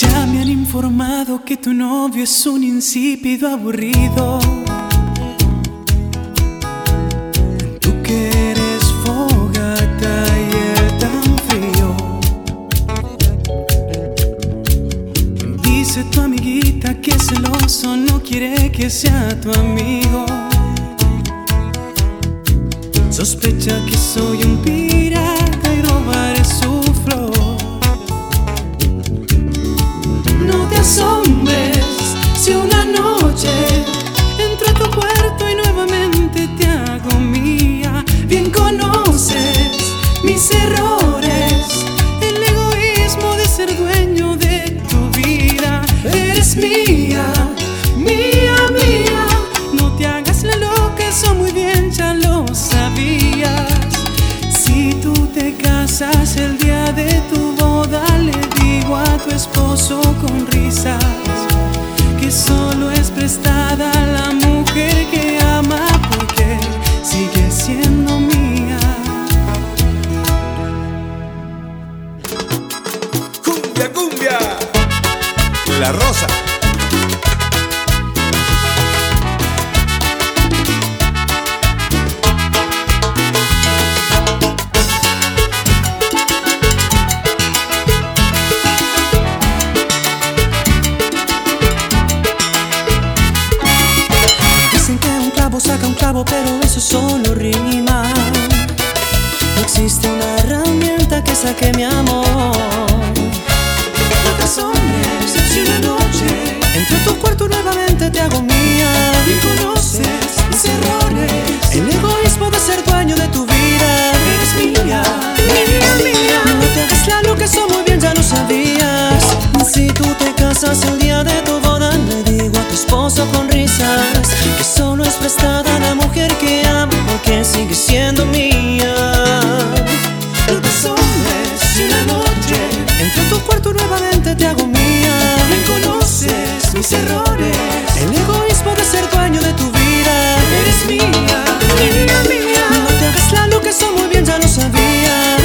Ya me han informado que tu novio es un insípido aburrido. Tú que eres fogata y él tan frío. Dice tu amiguita que es celoso no quiere que sea tu amigo. Sospecha que soy un pirata Asombres si una noche entro a tu cuarto y nuevamente te hago mía. Bien conoces mis errores, el egoísmo de ser dueño de tu vida. Eres mía, mía, mía. No te hagas la loca, eso muy bien ya lo sabías. Si tú te casas el con risas que solo es prestada la mujer que ama porque sigue siendo mía. Cumbia, cumbia. La Rosa. Saca un clavo, pero eso solo rima. No existe una herramienta que saque mi amor. No te asombres si una noche entro a tu cuarto nuevamente es prestada la mujer que amo, que sigue siendo mía. Los hombres y la noche, entro a tu cuarto nuevamente te hago mía. Me conoces mis errores, el egoísmo de ser dueño de tu vida. Eres mía, mía, mía. No te hagas la loca, eso muy bien ya lo sabías.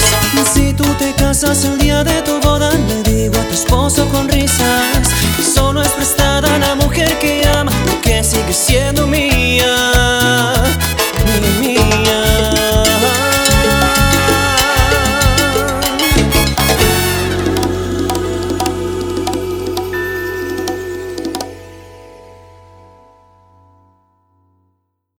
Si tú te casas el día de tu boda, le digo a tu esposo con risas. Solo es prestada la mujer que ama, lo que sigue siendo